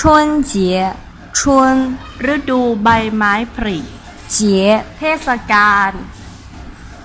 春节春ฤดูใบไม้ผลิ节เทศกาล